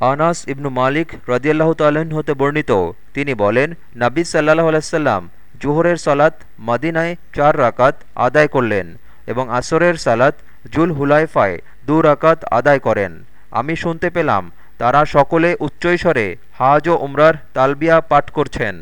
আনাস ইবনু মালিক রদিয়াল্লাহ তাল্লাহ্ন হতে বর্ণিত। তিনি বলেন, নাবী সাল্লাহ আলাইসাল্লাম জুহরের সালাত মাদিনায় চার রাকাত আদায় করলেন এবং আসরের সালাত জুল হুলাইফায় দু রাকাত আদায় করেন। আমি শুনতে পেলাম, তারা সকলে উচ্চৈস্বরে হাজ ও উমরার তালবিয়া পাঠ করছেন।